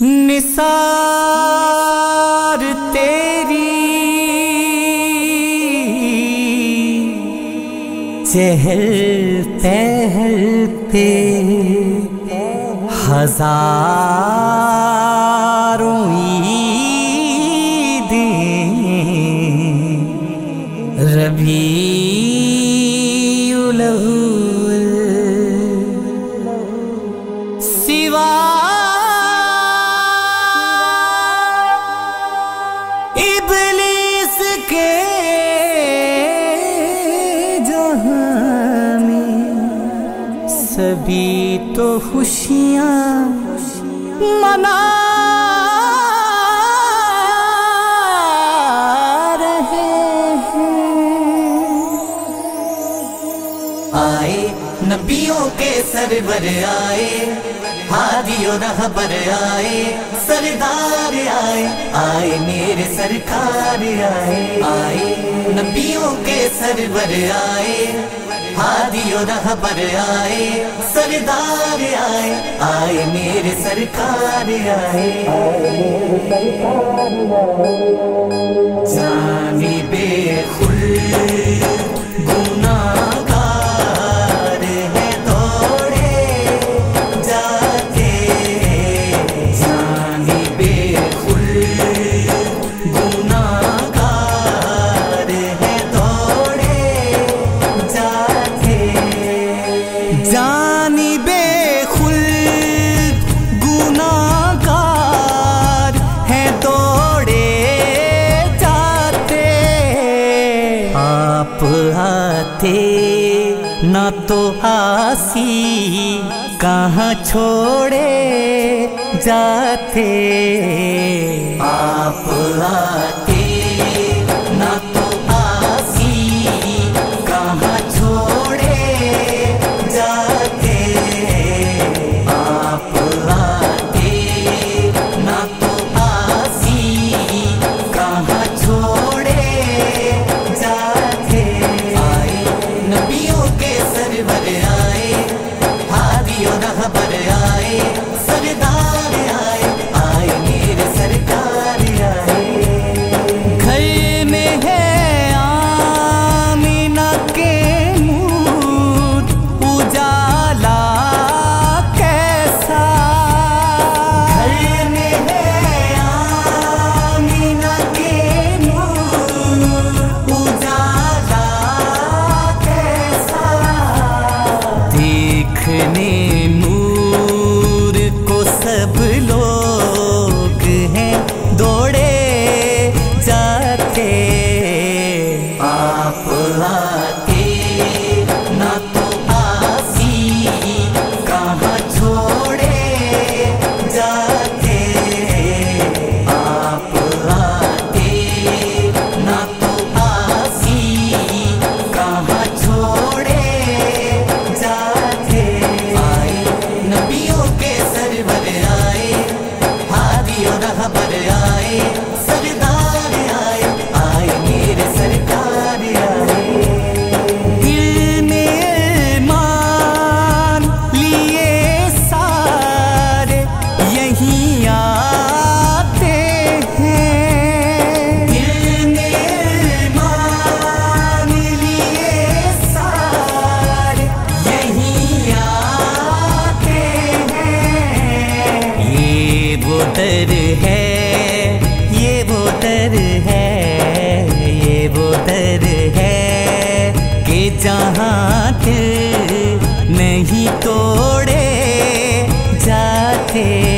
نثار تیری چہل پہل پہ ہزاروں عیدیں ربیع الاول سبھی تو خوشیاں منا رہے ہیں۔ آئے نبیوں کے سرور آئے ہادی و رہبر آئے، سردار آئے آئے میرے سرکار آئے۔ آئے نبیوں کے سرور آئے ہادی و رہبر آئے سردار آئے۔ آئے میرے سرکار آئے۔ نہ تو آسی کہاں چھوڑے جاتے آپ ووٹر ہے یہ ووٹر ہے یہ ووٹر ہے کہ جہاں دل نہیں توڑے جاتے